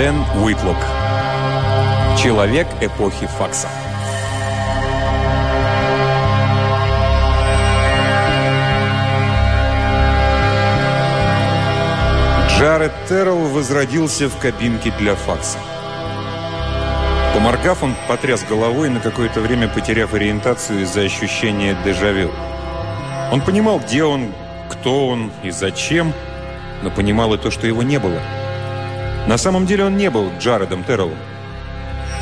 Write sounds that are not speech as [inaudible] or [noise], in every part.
Дэн Уитлок. Человек эпохи факса. Джаред Террелл возродился в кабинке для факса. Поморгав, он потряс головой, на какое-то время потеряв ориентацию из-за ощущения дежавю. Он понимал, где он, кто он и зачем, но понимал и то, что его не было. На самом деле он не был Джаредом Терреллом.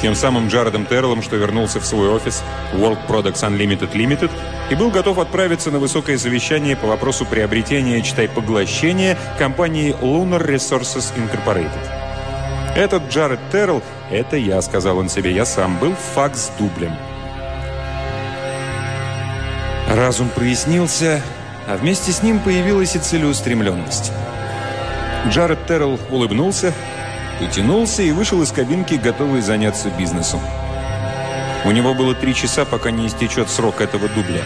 Тем самым Джаредом Терреллом, что вернулся в свой офис World Products Unlimited Limited и был готов отправиться на высокое совещание по вопросу приобретения, читай, поглощения компании Lunar Resources Incorporated. Этот Джаред Террелл, это я, сказал он себе, я сам был факс дублем. Разум прояснился, а вместе с ним появилась и целеустремленность. Джаред Террелл улыбнулся, потянулся и вышел из кабинки, готовый заняться бизнесом. У него было три часа, пока не истечет срок этого дубля.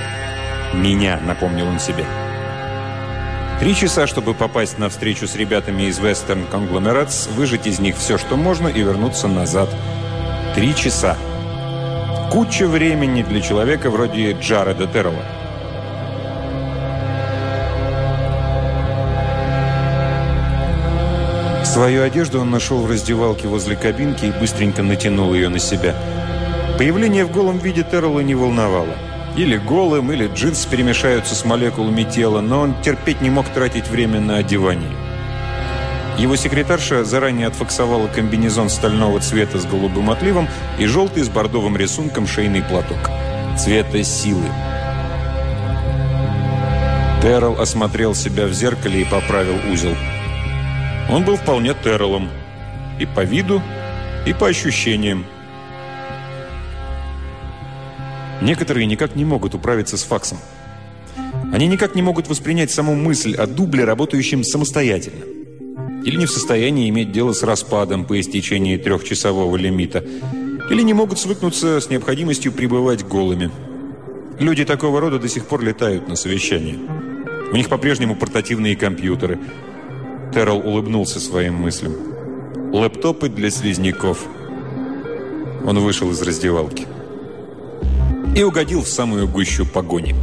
«Меня», — напомнил он себе. Три часа, чтобы попасть на встречу с ребятами из Western Conglomerates, выжать из них все, что можно, и вернуться назад. Три часа. Куча времени для человека вроде Джареда Террелла. Свою одежду он нашел в раздевалке возле кабинки и быстренько натянул ее на себя. Появление в голом виде Террелла не волновало. Или голым, или джинсы перемешаются с молекулами тела, но он терпеть не мог тратить время на одевание. Его секретарша заранее отфаксовала комбинезон стального цвета с голубым отливом и желтый с бордовым рисунком шейный платок. Цвета силы. Террелл осмотрел себя в зеркале и поправил узел. Он был вполне Терреллом. И по виду, и по ощущениям. Некоторые никак не могут управиться с факсом. Они никак не могут воспринять саму мысль о дубле, работающем самостоятельно. Или не в состоянии иметь дело с распадом по истечении трехчасового лимита. Или не могут свыкнуться с необходимостью пребывать голыми. Люди такого рода до сих пор летают на совещания. У них по-прежнему портативные компьютеры. Террell улыбнулся своим мыслям. Лэптопы для слизняков. Он вышел из раздевалки и угодил в самую гущу погони.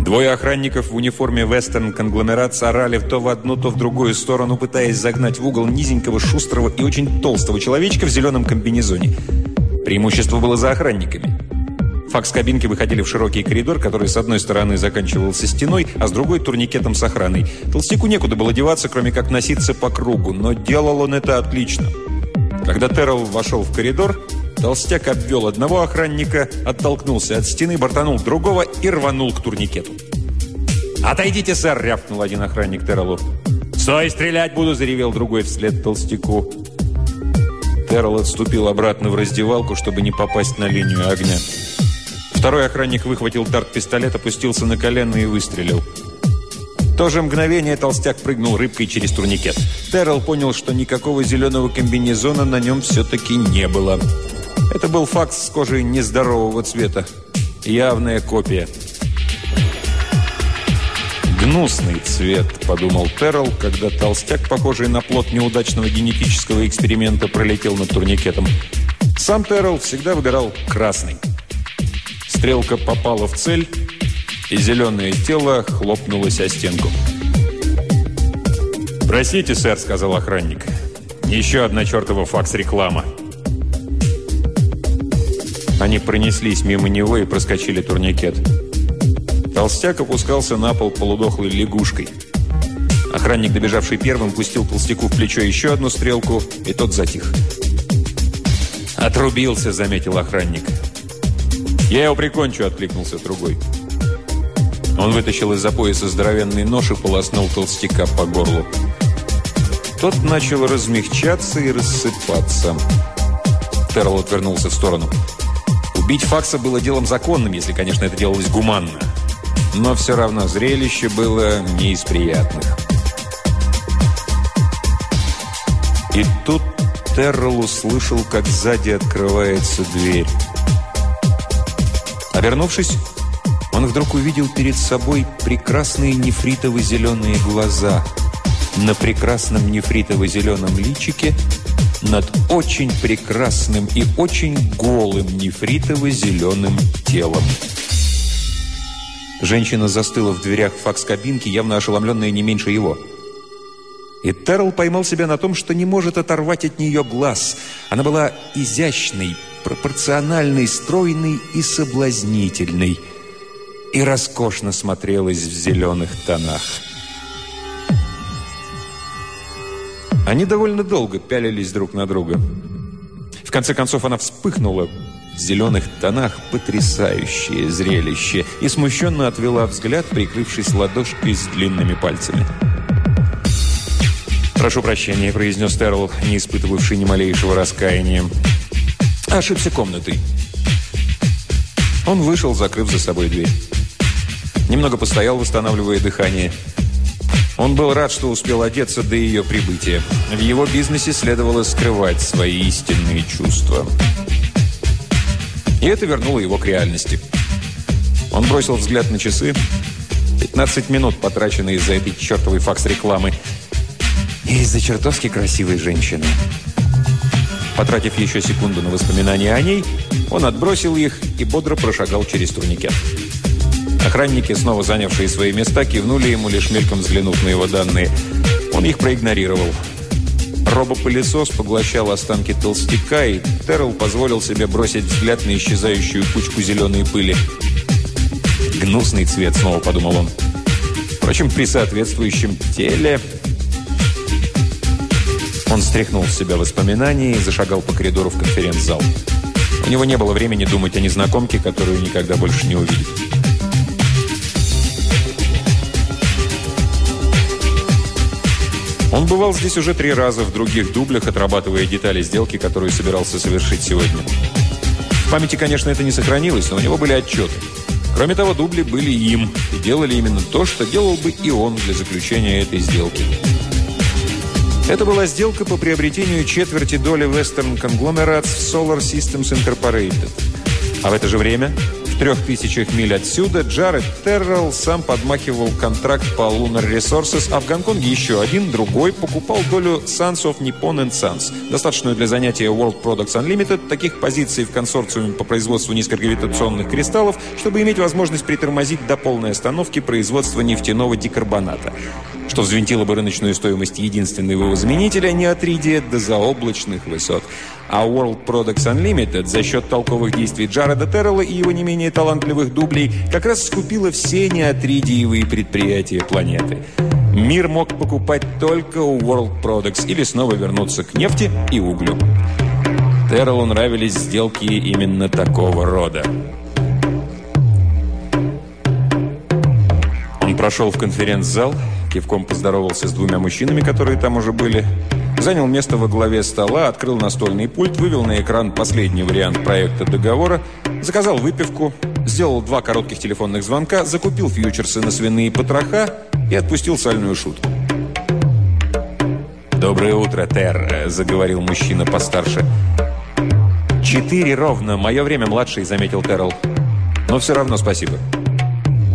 Двое охранников в униформе вестерн-конгломерат сорали то в одну, то в другую сторону, пытаясь загнать в угол низенького, шустрого и очень толстого человечка в зеленом комбинезоне. Преимущество было за охранниками. Факс-кабинки выходили в широкий коридор, который с одной стороны заканчивался стеной, а с другой – турникетом с охраной. Толстяку некуда было деваться, кроме как носиться по кругу, но делал он это отлично. Когда Террell вошел в коридор, Толстяк обвел одного охранника, оттолкнулся от стены, бортанул другого и рванул к турникету. «Отойдите, сэр!» – рявкнул один охранник Терреллу. «Стой, стрелять буду!» – заревел другой вслед толстяку. Террелл отступил обратно в раздевалку, чтобы не попасть на линию огня. Второй охранник выхватил тарт-пистолет, опустился на колено и выстрелил. В то же мгновение толстяк прыгнул рыбкой через турникет. Террелл понял, что никакого зеленого комбинезона на нем все-таки не было. Это был факс с кожей нездорового цвета. Явная копия. «Гнусный цвет», — подумал Террell, когда толстяк, похожий на плод неудачного генетического эксперимента, пролетел над турникетом. Сам Террell всегда выбирал красный. Стрелка попала в цель, и зеленое тело хлопнулось о стенку. «Простите, сэр», — сказал охранник. «Еще одна чертова факс-реклама». Они пронеслись мимо него и проскочили турникет. Толстяк опускался на пол полудохлой лягушкой. Охранник, добежавший первым, пустил толстяку в плечо еще одну стрелку, и тот затих. «Отрубился», — заметил охранник. «Я его прикончу», — откликнулся другой. Он вытащил из-за пояса здоровенный нож и полоснул толстяка по горлу. Тот начал размягчаться и рассыпаться. Терл отвернулся в сторону. Бить факса было делом законным, если, конечно, это делалось гуманно. Но все равно зрелище было не из приятных. И тут Террell услышал, как сзади открывается дверь. Обернувшись, он вдруг увидел перед собой прекрасные нефритово-зеленые глаза. На прекрасном нефритово-зеленом личике над очень прекрасным и очень голым нефритово-зеленым телом. Женщина застыла в дверях факс-кабинки, явно ошеломленная не меньше его. И Террell поймал себя на том, что не может оторвать от нее глаз. Она была изящной, пропорциональной, стройной и соблазнительной. И роскошно смотрелась в зеленых тонах. Они довольно долго пялились друг на друга. В конце концов она вспыхнула в зеленых тонах, потрясающее зрелище, и смущенно отвела взгляд, прикрывшись ладошкой с длинными пальцами. «Прошу прощения», — произнес Терл, не испытывавший ни малейшего раскаяния. «Ошибся комнатой». Он вышел, закрыв за собой дверь. Немного постоял, восстанавливая дыхание. Он был рад, что успел одеться до ее прибытия. В его бизнесе следовало скрывать свои истинные чувства. И это вернуло его к реальности. Он бросил взгляд на часы. 15 минут, потраченные из-за этой чертовой факс-рекламы. И из-за чертовски красивой женщины. Потратив еще секунду на воспоминания о ней, он отбросил их и бодро прошагал через турникет. Охранники, снова занявшие свои места, кивнули ему, лишь мельком взглянув на его данные. Он их проигнорировал. Робопылесос поглощал останки толстяка, и Террell позволил себе бросить взгляд на исчезающую кучку зеленой пыли. «Гнусный цвет», — снова подумал он. Впрочем, при соответствующем теле... Он стряхнул с себя воспоминания и зашагал по коридору в конференц-зал. У него не было времени думать о незнакомке, которую никогда больше не увидит. Он бывал здесь уже три раза в других дублях, отрабатывая детали сделки, которую собирался совершить сегодня. В памяти, конечно, это не сохранилось, но у него были отчеты. Кроме того, дубли были им и делали именно то, что делал бы и он для заключения этой сделки. Это была сделка по приобретению четверти доли Western Conglomerates в Solar Systems Incorporated. А в это же время трех тысячах миль отсюда Джаред Террелл сам подмахивал контракт по Lunar Resources, а в Гонконге еще один, другой, покупал долю Sons of Nippon Sons, достаточную для занятия World Products Unlimited, таких позиций в консорциуме по производству низкогравитационных кристаллов, чтобы иметь возможность притормозить до полной остановки производства нефтяного дикарбоната что взвинтило бы рыночную стоимость единственного заменителя неотридия до заоблачных высот. А World Products Unlimited за счет толковых действий Джареда Террелла и его не менее талантливых дублей как раз скупила все неотридиевые предприятия планеты. Мир мог покупать только у World Products или снова вернуться к нефти и углю. Терреллу нравились сделки именно такого рода. Он прошел в конференц-зал, Кивком поздоровался с двумя мужчинами, которые там уже были. Занял место во главе стола, открыл настольный пульт, вывел на экран последний вариант проекта договора, заказал выпивку, сделал два коротких телефонных звонка, закупил фьючерсы на свиные потроха и отпустил сальную шутку. «Доброе утро, Тер», — заговорил мужчина постарше. «Четыре ровно. Мое время, младший», — заметил Террell. «Но все равно спасибо».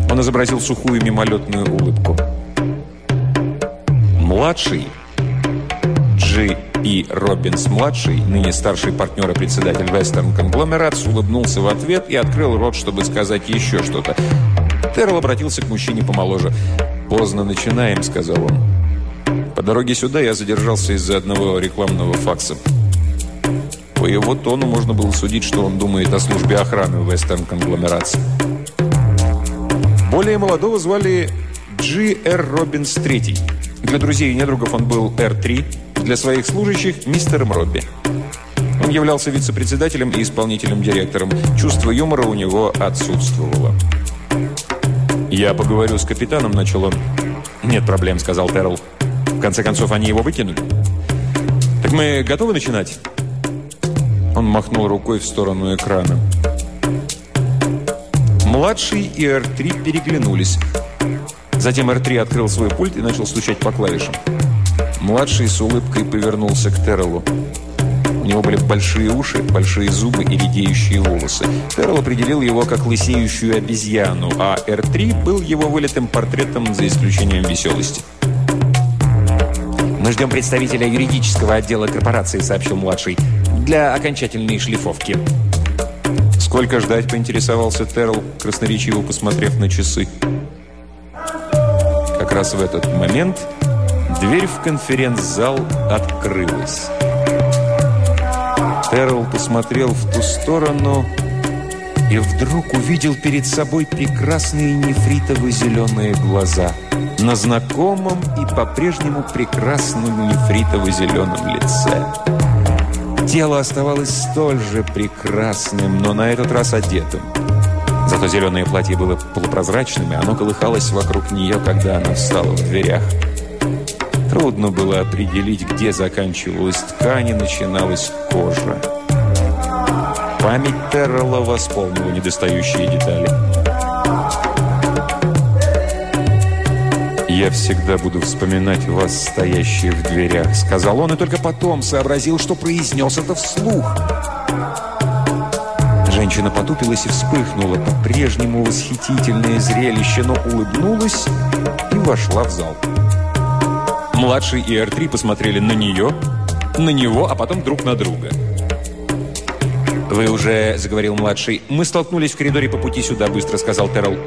Он изобразил сухую мимолетную улыбку. Младший, Джи И. Робинс-младший, ныне старший партнер и председатель Western Conglomerates, улыбнулся в ответ и открыл рот, чтобы сказать еще что-то. Террell обратился к мужчине помоложе. «Поздно начинаем», — сказал он. «По дороге сюда я задержался из-за одного рекламного факса». По его тону можно было судить, что он думает о службе охраны в Western Conglomerates. Более молодого звали Джи Р. Робинс III. Для друзей и недругов он был Р-3, для своих служащих – мистером Робби. Он являлся вице-председателем и исполнительным директором. Чувство юмора у него отсутствовало. «Я поговорю с капитаном», – начал он. «Нет проблем», – сказал Террell. «В конце концов, они его выкинули». «Так мы готовы начинать?» Он махнул рукой в сторону экрана. Младший и Р-3 переглянулись. Затем Р-3 открыл свой пульт и начал стучать по клавишам. Младший с улыбкой повернулся к Террелу. У него были большие уши, большие зубы и редеющие волосы. Террел определил его как лысеющую обезьяну, а Р-3 был его вылитым портретом за исключением веселости. «Мы ждем представителя юридического отдела корпорации», — сообщил младший, «для окончательной шлифовки». «Сколько ждать?» – поинтересовался Террell, красноречиво посмотрев на часы. Раз в этот момент дверь в конференц-зал открылась. Террell посмотрел в ту сторону и вдруг увидел перед собой прекрасные нефритово-зеленые глаза на знакомом и по-прежнему прекрасном нефритово-зеленом лице. Тело оставалось столь же прекрасным, но на этот раз одетым. Зато зеленое платье было полупрозрачным, и оно колыхалось вокруг нее, когда она встала в дверях. Трудно было определить, где заканчивалась ткань и начиналась кожа. Память Террелла восполнила недостающие детали. «Я всегда буду вспоминать вас, стоящие в дверях», — сказал он, и только потом сообразил, что произнес это вслух. Женщина потупилась и вспыхнула. По-прежнему восхитительное зрелище, но улыбнулась и вошла в зал. Младший и Р-3 посмотрели на нее, на него, а потом друг на друга. «Вы уже...» — заговорил младший. «Мы столкнулись в коридоре по пути сюда», — быстро сказал Террell.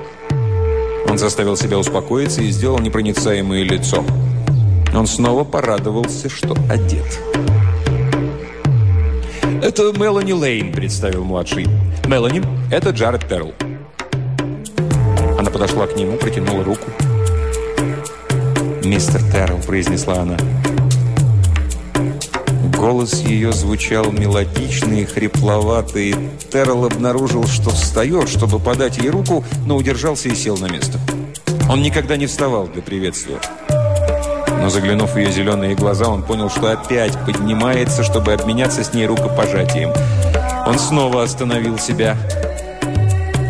Он заставил себя успокоиться и сделал непроницаемое лицо. Он снова порадовался, что одет. «Это Мелани Лейн», — представил младший. «Мелани, это Джаред Терл». Она подошла к нему, протянула руку. «Мистер Терл», — произнесла она. Голос ее звучал мелодичный и хрипловатый. Террell обнаружил, что встает, чтобы подать ей руку, но удержался и сел на место. Он никогда не вставал для приветствия. Но заглянув в ее зеленые глаза, он понял, что опять поднимается, чтобы обменяться с ней рукопожатием. Он снова остановил себя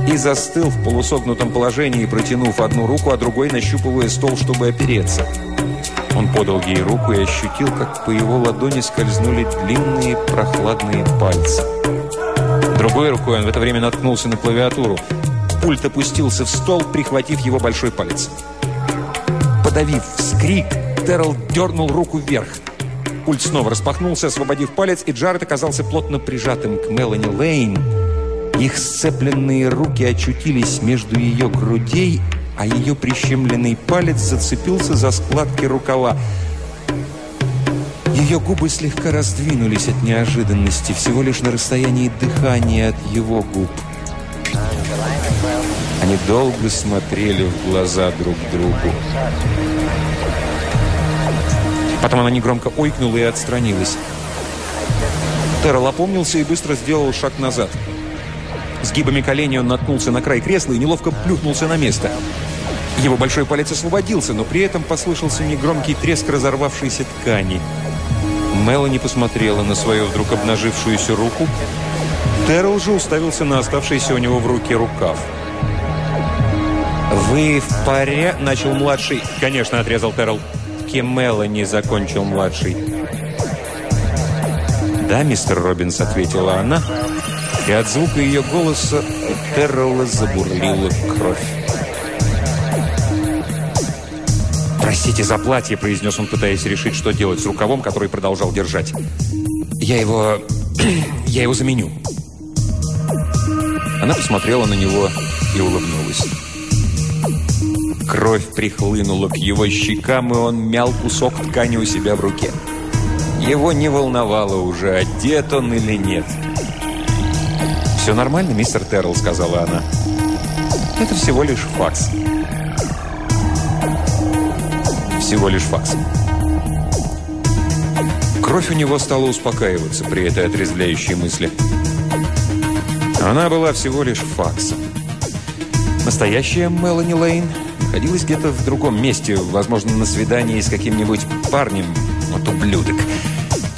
и застыл в полусогнутом положении, протянув одну руку, а другой нащупывая стол, чтобы опереться. Он подал ей руку и ощутил, как по его ладони скользнули длинные прохладные пальцы. Другой рукой он в это время наткнулся на клавиатуру. Пульт опустился в стол, прихватив его большой палец. Подавив вскрик, Террell дернул руку вверх. Пульт снова распахнулся, освободив палец, и Джаред оказался плотно прижатым к Мелани Лейн. Их сцепленные руки очутились между ее грудей, а ее прищемленный палец зацепился за складки рукава. Ее губы слегка раздвинулись от неожиданности, всего лишь на расстоянии дыхания от его губ. Они долго смотрели в глаза друг другу. Потом она негромко ойкнула и отстранилась. Террел опомнился и быстро сделал шаг назад. Сгибами колени он наткнулся на край кресла и неловко плюхнулся на место. Его большой палец освободился, но при этом послышался негромкий треск разорвавшейся ткани. Мелани посмотрела на свою вдруг обнажившуюся руку. Террell же уставился на оставшийся у него в руке рукав. «Вы в паре?» – начал младший. «Конечно», – отрезал Террell. «Кем Мелани?» – закончил младший. «Да, мистер Робинс», – ответила она. И от звука ее голоса у Террелла забурлила кровь. «Простите за платье», — произнес он, пытаясь решить, что делать с рукавом, который продолжал держать. «Я его... [clears throat] я его заменю». Она посмотрела на него и улыбнулась. Кровь прихлынула к его щекам, и он мял кусок ткани у себя в руке. Его не волновало уже, одет он или нет. «Все нормально, мистер Террell», — сказала она. «Это всего лишь факс» всего лишь факс. Кровь у него стала успокаиваться при этой отрезвляющей мысли. Она была всего лишь факсом. Настоящая Мелани Лейн находилась где-то в другом месте, возможно, на свидании с каким-нибудь парнем. Вот ублюдок.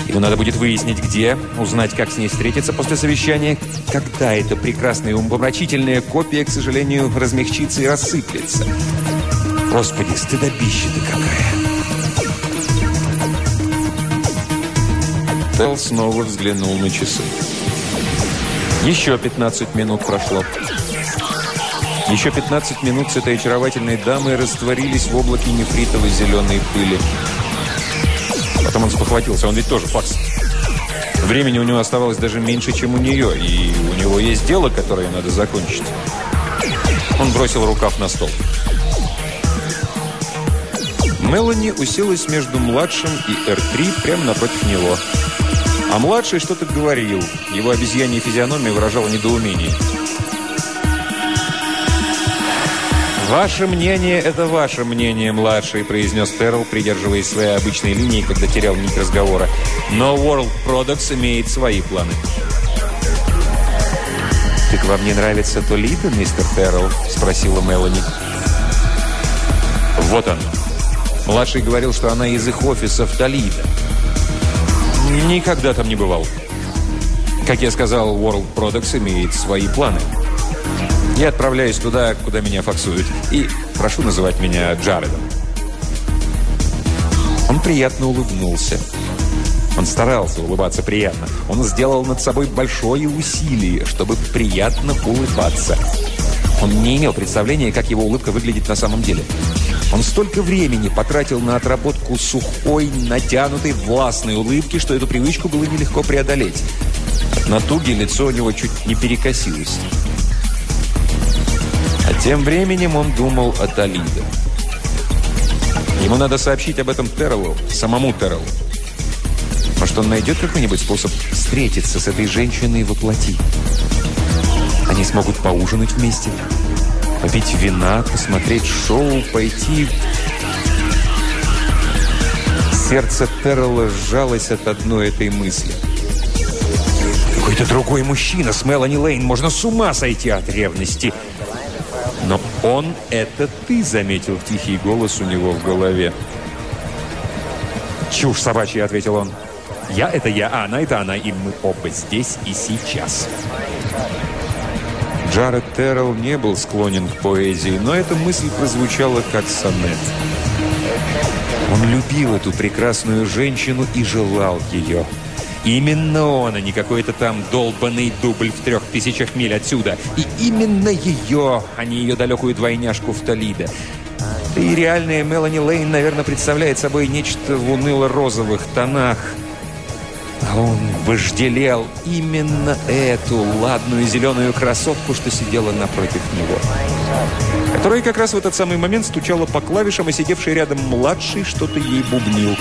Ему надо будет выяснить, где, узнать, как с ней встретиться после совещания, когда эта прекрасная умопомрачительная копия, к сожалению, размягчится и рассыплется. Господи, стыдобище-то какая! Телл снова взглянул на часы. Еще 15 минут прошло. Еще 15 минут с этой очаровательной дамой растворились в облаке нефритовой зеленой пыли. Потом он спохватился, он ведь тоже факс. Времени у него оставалось даже меньше, чем у нее, и у него есть дело, которое надо закончить. Он бросил рукав на стол. Мелани уселась между младшим и Р-3 прямо напротив него. А младший что-то говорил. Его обезьянья физиономия выражала недоумение. «Ваше мнение – это ваше мнение, младший», – произнес Террell, придерживаясь своей обычной линии, когда терял нить разговора. «Но World Products имеет свои планы». «Так вам не нравится Толидо, мистер Террell?» – спросила Мелани. «Вот он». Младший говорил, что она из их офиса в Толидо. «Никогда там не бывал». Как я сказал, World Products имеет свои планы. Я отправляюсь туда, куда меня факсуют. И прошу называть меня Джаредом. Он приятно улыбнулся. Он старался улыбаться приятно. Он сделал над собой большое усилие, чтобы приятно улыбаться. Он не имел представления, как его улыбка выглядит на самом деле. Он столько времени потратил на отработку сухой, натянутой, властной улыбки, что эту привычку было нелегко преодолеть. От натуги лицо у него чуть не перекосилось. Тем временем он думал о Талиде. Ему надо сообщить об этом Терреллу, самому Терреллу. Может, он найдет какой-нибудь способ встретиться с этой женщиной во плоти? Они смогут поужинать вместе, попить вина, посмотреть шоу, пойти... Сердце Террелла сжалось от одной этой мысли. Какой-то другой мужчина с Мелани Лейн. Можно с ума сойти от ревности. «Но он — это ты!» — заметил тихий голос у него в голове. «Чушь собачья!» — ответил он. «Я — это я, а она — это она, и мы оба здесь и сейчас». Джаред Террелл не был склонен к поэзии, но эта мысль прозвучала как сонет. Он любил эту прекрасную женщину и желал ее. Именно он, а не какой-то там долбанный дубль в трех тысячах миль отсюда. И именно ее, а не ее далекую двойняшку в Толидо. И реальная Мелани Лейн, наверное, представляет собой нечто в уныло-розовых тонах. А он вожделел именно эту ладную зеленую красотку, что сидела напротив него. Которая как раз в этот самый момент стучала по клавишам, и сидевший рядом младший что-то ей бубнил.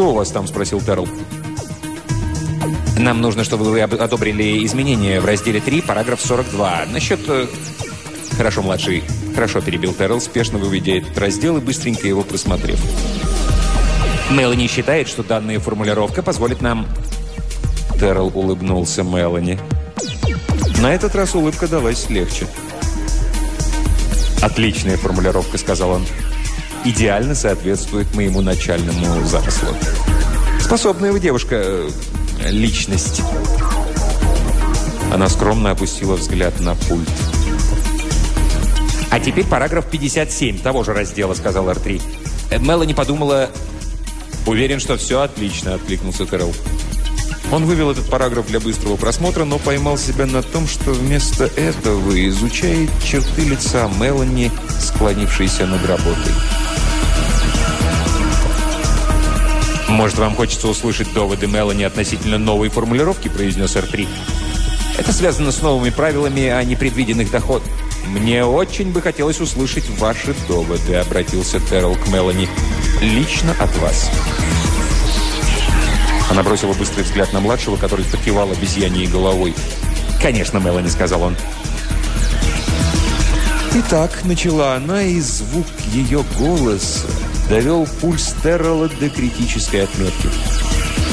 «Что у вас там?» – спросил Терл. «Нам нужно, чтобы вы одобрили изменения в разделе 3, параграф 42. Насчет...» э, «Хорошо, младший. Хорошо», – перебил Террell, спешно выведя этот раздел и быстренько его просмотрев. «Мелани считает, что данная формулировка позволит нам...» Террell улыбнулся Мелани. На этот раз улыбка далась легче. «Отличная формулировка», – сказал он идеально соответствует моему начальному замыслу. Способная вы девушка, э, личность. Она скромно опустила взгляд на пульт. «А теперь параграф 57 того же раздела», — сказал Р-3. Э, Мелани подумала... «Уверен, что все отлично», — откликнулся Террell. Он вывел этот параграф для быстрого просмотра, но поймал себя на том, что вместо этого изучает черты лица Мелани, склонившейся над работой. «Может, вам хочется услышать доводы Мелани относительно новой формулировки?» – произнес Р-3. «Это связано с новыми правилами о непредвиденных доходах». «Мне очень бы хотелось услышать ваши доводы», – обратился Террell к Мелани. «Лично от вас». Она бросила быстрый взгляд на младшего, который покивал обезьяньей головой. «Конечно, Мелани», – сказал он. Итак, начала она, и звук ее голоса довел пульс Террелла до критической отметки.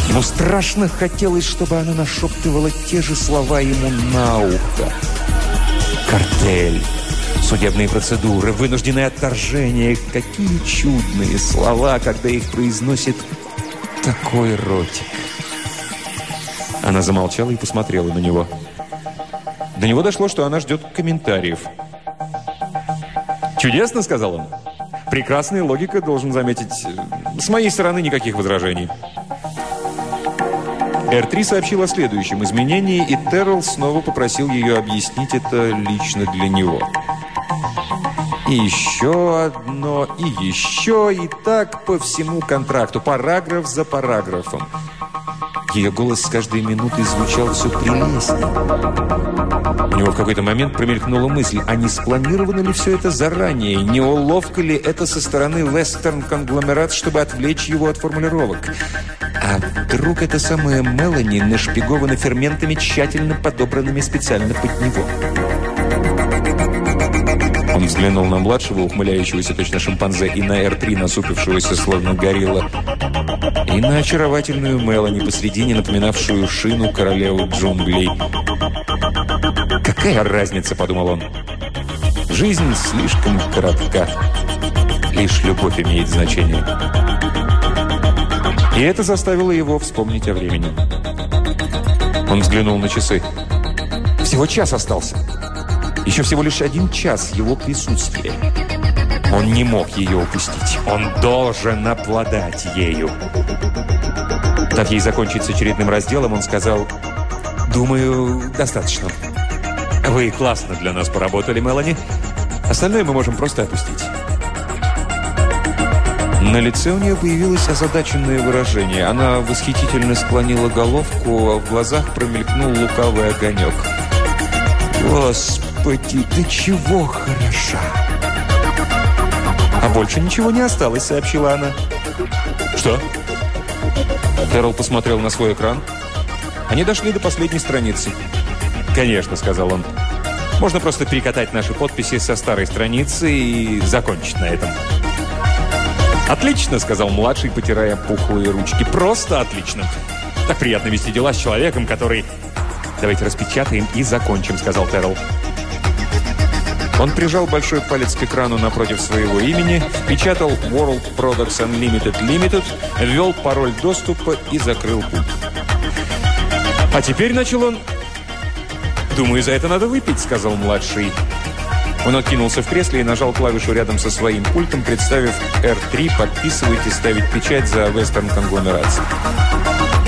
Ему страшно хотелось, чтобы она нашептывала те же слова ему на ухо. «Картель», «судебные процедуры», «вынужденное отторжение» — какие чудные слова, когда их произносит такой ротик. Она замолчала и посмотрела на него. До него дошло, что она ждет комментариев. «Чудесно», — сказал он. Прекрасная логика, должен заметить. С моей стороны никаких возражений. R3 сообщил о следующем изменении, и Террell снова попросил ее объяснить это лично для него. И еще одно, и еще, и так по всему контракту, параграф за параграфом. Ее голос с каждой минутой звучал все прелестнее. У него в какой-то момент промелькнула мысль, а не спланировано ли все это заранее? Не уловка ли это со стороны вестерн-конгломерат, чтобы отвлечь его от формулировок? А вдруг это самая Мелани нашпигована ферментами, тщательно подобранными специально под него? Он взглянул на младшего, ухмыляющегося точно шимпанзе, и на Р-3, насупившегося, словно горилла, и на очаровательную Мелани посредине, напоминавшую шину королеву джунглей. «Какая разница?» – подумал он. «Жизнь слишком коротка. Лишь любовь имеет значение». И это заставило его вспомнить о времени. Он взглянул на часы. «Всего час остался». Еще всего лишь один час его присутствия. Он не мог ее упустить. Он должен обладать ею. Так ей закончить с очередным разделом, он сказал, «Думаю, достаточно. Вы классно для нас поработали, Мелани. Остальное мы можем просто опустить». На лице у нее появилось озадаченное выражение. Она восхитительно склонила головку, а в глазах промелькнул лукавый огонек. «Господи!» Господи, ты чего хороша!» «А больше ничего не осталось», — сообщила она. «Что?» Террell посмотрел на свой экран. Они дошли до последней страницы. «Конечно», — сказал он. «Можно просто перекатать наши подписи со старой страницы и закончить на этом». «Отлично», — сказал младший, потирая пухлые ручки. «Просто отлично. Так приятно вести дела с человеком, который...» «Давайте распечатаем и закончим», — сказал Террell. Он прижал большой палец к экрану напротив своего имени, впечатал World Products Unlimited Limited, ввел пароль доступа и закрыл пульт. «А теперь», — начал он, — «думаю, за это надо выпить», — сказал младший. Он откинулся в кресле и нажал клавишу рядом со своим пультом, представив R3 «Подписывать ставить печать за Western конгломерацию».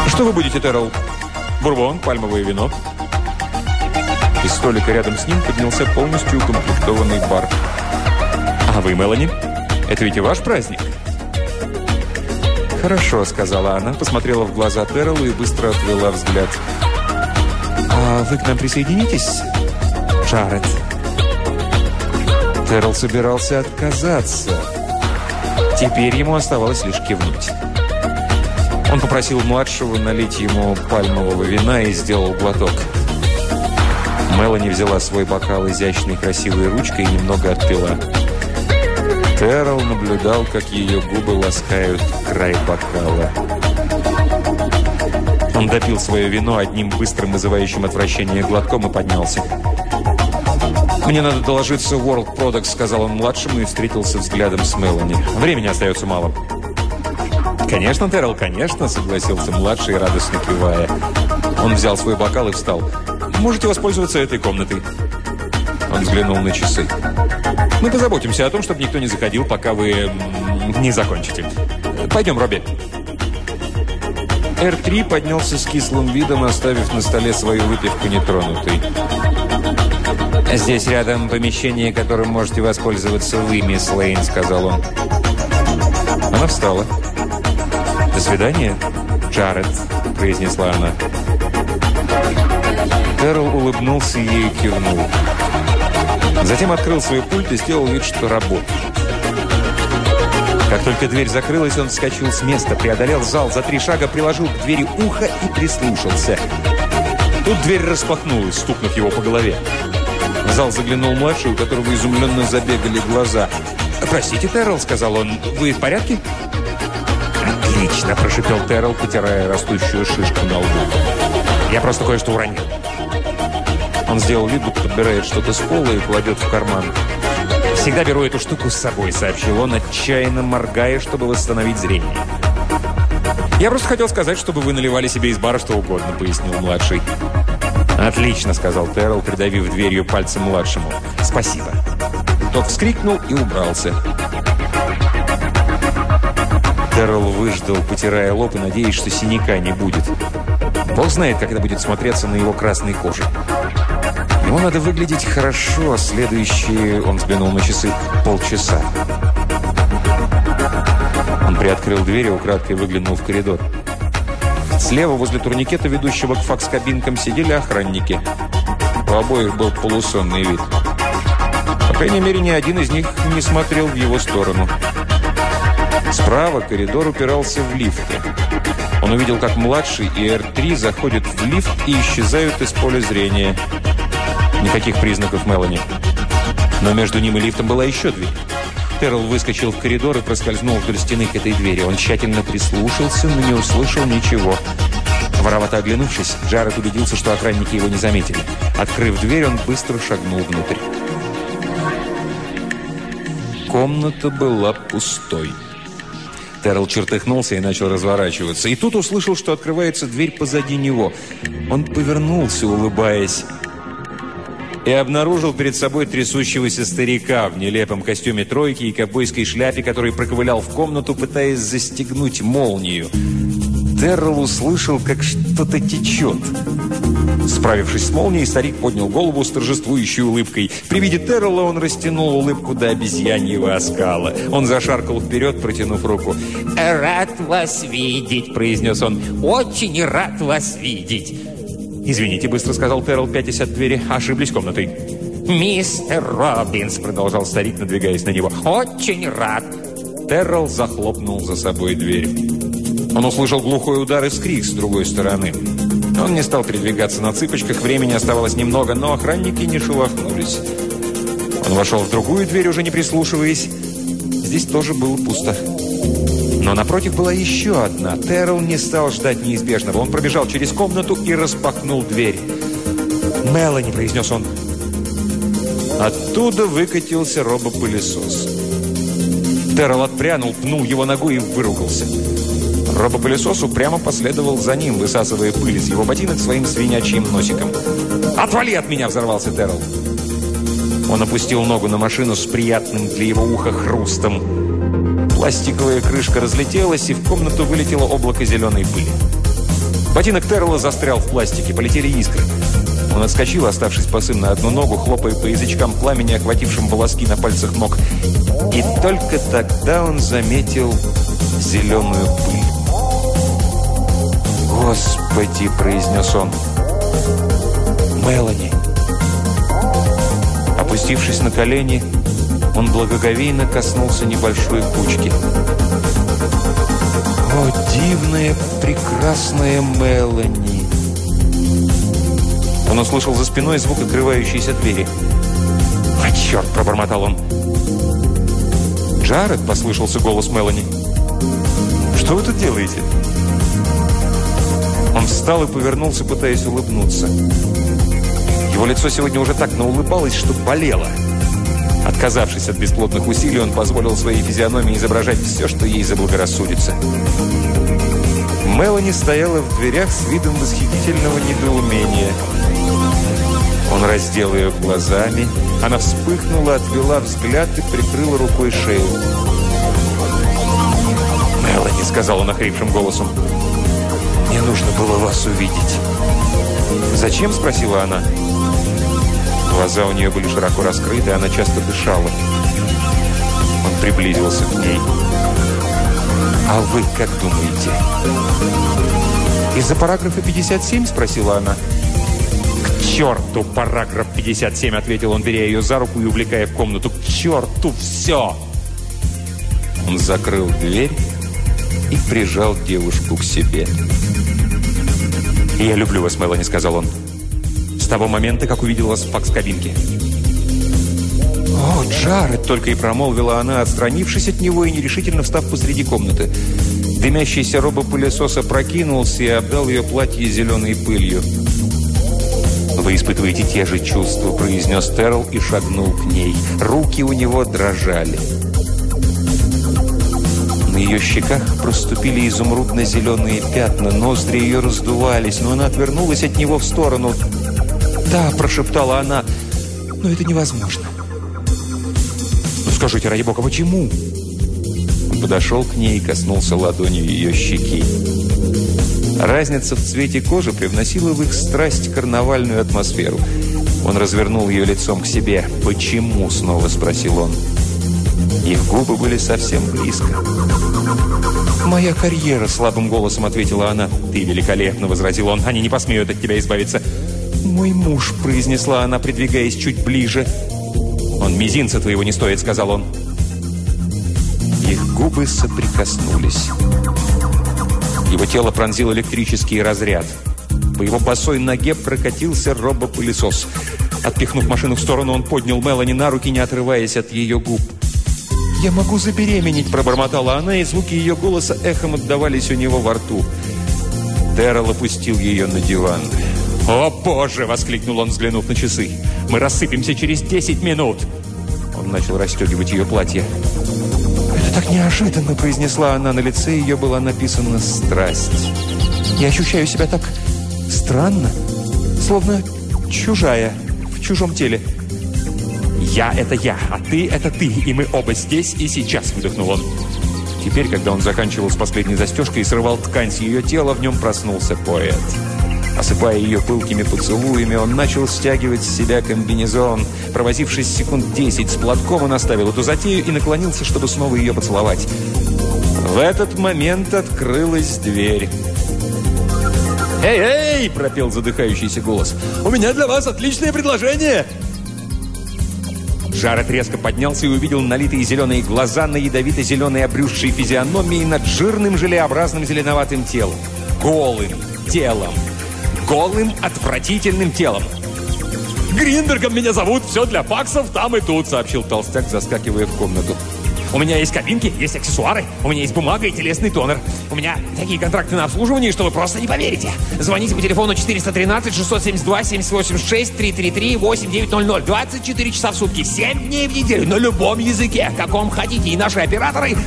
«Что вы будете, Террell? Бурбон, пальмовое вино?» Из столика рядом с ним поднялся полностью укомплектованный бар. «А вы, Мелани? Это ведь и ваш праздник?» «Хорошо», — сказала она, посмотрела в глаза Террелу и быстро отвела взгляд. «А вы к нам присоединитесь, Джаред?» Террел собирался отказаться. Теперь ему оставалось лишь кивнуть. Он попросил младшего налить ему пальмового вина и сделал глоток. Мелани взяла свой бокал изящной красивой ручкой и немного отпила. Террell наблюдал, как ее губы ласкают край бокала. Он допил свое вино одним быстрым вызывающим отвращение глотком и поднялся. «Мне надо доложиться в World Products», — сказал он младшему и встретился взглядом с Мелани. «Времени остается мало». «Конечно, Террell, конечно», — согласился младший, радостно кивая. Он взял свой бокал и встал. Можете воспользоваться этой комнатой». Он взглянул на часы. «Мы позаботимся о том, чтобы никто не заходил, пока вы не закончите. Пойдем, Робби». Р-3 поднялся с кислым видом, оставив на столе свою выпивку нетронутой. «Здесь рядом помещение, которым можете воспользоваться вы, мисс Лейн», — сказал он. Она встала. «До свидания, Джаред», — произнесла она. Кэрол улыбнулся ей и кивнул. Затем открыл свой пульт и сделал вид, что работает. Как только дверь закрылась, он вскочил с места, преодолел зал, за три шага приложил к двери ухо и прислушался. Тут дверь распахнулась, стукнув его по голове. В зал заглянул младший, у которого изумленно забегали глаза. «Простите, Террell», — сказал он, — «вы в порядке?» «Отлично», — прошипел Террell, потирая растущую шишку на лбу. «Я просто кое-что уронил». Он сделал вид, будто подбирает что-то с пола и кладет в карман. «Всегда беру эту штуку с собой», — сообщил он, отчаянно моргая, чтобы восстановить зрение. «Я просто хотел сказать, чтобы вы наливали себе из бара что угодно», — пояснил младший. «Отлично», — сказал Террell, придавив дверью пальцем младшему. «Спасибо». Тот вскрикнул и убрался. Террell выждал, потирая лоб и надеясь, что синяка не будет. Бог знает, как это будет смотреться на его красной коже. Ему надо выглядеть хорошо следующие, он взглянул на часы, полчаса. Он приоткрыл дверь и украдкой выглянул в коридор. Слева, возле турникета, ведущего к факс-кабинкам, сидели охранники. У обоих был полусонный вид. По крайней мере, ни один из них не смотрел в его сторону. Справа коридор упирался в лифты. Он увидел, как младший и Р-3 заходят в лифт и исчезают из поля зрения. Никаких признаков Мелани. Но между ним и лифтом была еще дверь. Террell выскочил в коридор и проскользнул вдоль стены к этой двери. Он тщательно прислушался, но не услышал ничего. Воровато оглянувшись, Джаред убедился, что охранники его не заметили. Открыв дверь, он быстро шагнул внутрь. Комната была пустой. Террell чертыхнулся и начал разворачиваться. И тут услышал, что открывается дверь позади него. Он повернулся, улыбаясь и обнаружил перед собой трясущегося старика в нелепом костюме тройки и ковбойской шляпе, который проковылял в комнату, пытаясь застегнуть молнию. Террел услышал, как что-то течет. Справившись с молнией, старик поднял голову с торжествующей улыбкой. При виде Террела он растянул улыбку до обезьяньего оскала. Он зашаркал вперед, протянув руку. «Рад вас видеть», — произнес он. «Очень рад вас видеть». «Извините», — быстро сказал Террел, пятясь от двери. «Ошиблись комнатой». «Мистер Робинс», — продолжал старик, надвигаясь на него. «Очень рад». Террел захлопнул за собой дверь. Он услышал глухой удар и скрик с другой стороны. Он не стал передвигаться на цыпочках, времени оставалось немного, но охранники не шелохнулись. Он вошел в другую дверь, уже не прислушиваясь. Здесь тоже было пусто. Но напротив была еще одна. Террell не стал ждать неизбежного. Он пробежал через комнату и распахнул дверь. «Мелани», — произнес он. Оттуда выкатился робопылесос. Террell отпрянул, пнул его ногой и выругался. Робопылесос упрямо последовал за ним, высасывая пыль из его ботинок своим свинячьим носиком. «Отвали от меня!» – взорвался Террell. Он опустил ногу на машину с приятным для его уха хрустом. Пластиковая крышка разлетелась, и в комнату вылетело облако зеленой пыли. Ботинок Террелла застрял в пластике, полетели искры. Он отскочил, оставшись босым на одну ногу, хлопая по язычкам пламени, охватившим волоски на пальцах ног. И только тогда он заметил зеленую пыль. «Господи!» – произнес он. «Мелани!» Опустившись на колени, он благоговейно коснулся небольшой кучки. «О, дивная, прекрасная Мелани!» Он услышал за спиной звук открывающейся двери. «А, черт!» – пробормотал он. «Джаред!» – послышался голос Мелани. «Что вы тут делаете?» Он встал и повернулся, пытаясь улыбнуться. Его лицо сегодня уже так наулыбалось, что болело. Отказавшись от бесплодных усилий, он позволил своей физиономии изображать все, что ей заблагорассудится. Мелани стояла в дверях с видом восхитительного недоумения. Он раздел ее глазами. Она вспыхнула, отвела взгляд и прикрыла рукой шею. «Мелани», — сказала он охрипшим голосом, — «мне нужно было вас увидеть». «Зачем?» — спросила она. Глаза у нее были широко раскрыты, она часто дышала. Он приблизился к ней. «А вы как думаете?» «Из-за параграфа 57?» – спросила она. «К черту параграф 57!» – ответил он, беря ее за руку и увлекая в комнату. «К черту все!» Он закрыл дверь и прижал девушку к себе. «Я люблю вас, Мелани», – сказал он того момента, как увидел вас в факс-кабинке. «О, Джаред!» – только и промолвила она, отстранившись от него и нерешительно встав посреди комнаты. Дымящийся робопылесос опрокинулся и обдал ее платье зеленой пылью. «Вы испытываете те же чувства», – произнес Терл и шагнул к ней. Руки у него дрожали. На ее щеках проступили изумрудно-зеленые пятна, ноздри ее раздувались, но она отвернулась от него в сторону. «Да», – прошептала она, – «но это невозможно». «Ну скажите, ради бога, почему?» Он подошел к ней и коснулся ладонью ее щеки. Разница в цвете кожи привносила в их страсть карнавальную атмосферу. Он развернул ее лицом к себе. «Почему?» – снова спросил он. Их губы были совсем близко. «Моя карьера», – слабым голосом ответила она. «Ты великолепно», – возразил он. «Они не посмеют от тебя избавиться». «Мой муж», – произнесла она, придвигаясь чуть ближе. «Он мизинца твоего не стоит», – сказал он. Их губы соприкоснулись. Его тело пронзил электрический разряд. По его босой ноге прокатился робопылесос. Отпихнув машину в сторону, он поднял Мелани на руки, не отрываясь от ее губ. «Я могу забеременеть», – пробормотала она, и звуки ее голоса эхом отдавались у него во рту. Террел опустил ее на диван. «О, Боже!» – воскликнул он, взглянув на часы. «Мы рассыпемся через 10 минут!» Он начал расстегивать ее платье. «Это так неожиданно!» – произнесла она. На лице ее была написана «страсть». «Я ощущаю себя так странно, словно чужая, в чужом теле». «Я – это я, а ты – это ты, и мы оба здесь и сейчас», – выдохнул он. Теперь, когда он заканчивал с последней застежкой и срывал ткань с ее тела, в нем проснулся поэт. Осыпая ее пылкими поцелуями, он начал стягивать с себя комбинезон. Провозившись секунд десять с платком, он оставил эту затею и наклонился, чтобы снова ее поцеловать. В этот момент открылась дверь. «Эй, эй!» – пропел задыхающийся голос. «У меня для вас отличное предложение!» Жарет резко поднялся и увидел налитые зеленые глаза на ядовито-зеленой обрюзшей физиономии над жирным желеобразным зеленоватым телом. Голым телом. Голым отвратительным телом. «Гриндергом меня зовут, все для факсов там и тут», сообщил толстяк, заскакивая в комнату. У меня есть кабинки, есть аксессуары, у меня есть бумага и телесный тонер. У меня такие контракты на обслуживание, что вы просто не поверите. Звоните по телефону 413-672-78-333-8900. 24 часа в сутки, 7 дней в неделю, на любом языке, каком хотите. И наши операторы...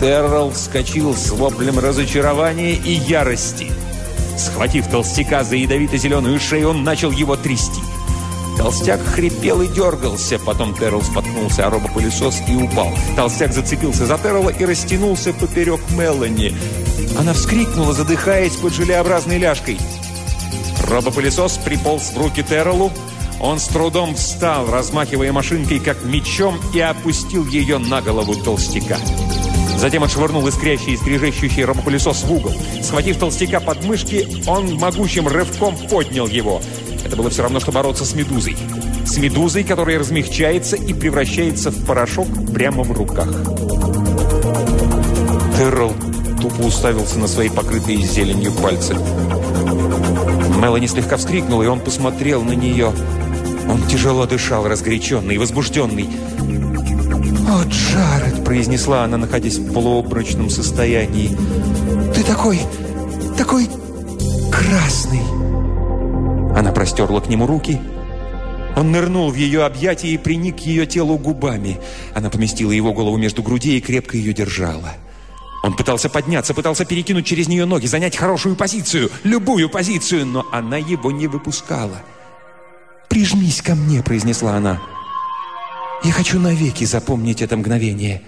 Террell вскочил с воплем разочарования и ярости. Схватив толстяка за ядовито-зеленую шею, он начал его трясти. Толстяк хрипел и дергался. Потом Террел споткнулся о робопылесос и упал. Толстяк зацепился за Террела и растянулся поперек Мелани. Она вскрикнула, задыхаясь под желеобразной ляжкой. Робопылесос приполз в руки Террелу. Он с трудом встал, размахивая машинкой как мечом, и опустил ее на голову толстяка. Затем отшвырнул искрящий и скрежещущий робопылесос в угол. Схватив толстяка под мышки, он могучим рывком поднял его. Это было все равно, что бороться с медузой. С медузой, которая размягчается и превращается в порошок прямо в руках. Террell тупо уставился на свои покрытые зеленью пальцы. Мелани слегка вскрикнула, и он посмотрел на нее. Он тяжело дышал, разгоряченный возбужденный. «О, Джаред!» – произнесла она, находясь в полуобрачном состоянии. «Ты такой, такой красный!» Она простерла к нему руки. Он нырнул в ее объятия и приник к ее телу губами. Она поместила его голову между грудей и крепко ее держала. Он пытался подняться, пытался перекинуть через нее ноги, занять хорошую позицию, любую позицию, но она его не выпускала. «Прижмись ко мне», — произнесла она. «Я хочу навеки запомнить это мгновение».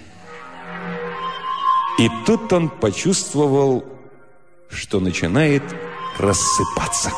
И тут он почувствовал, что начинает рассыпаться.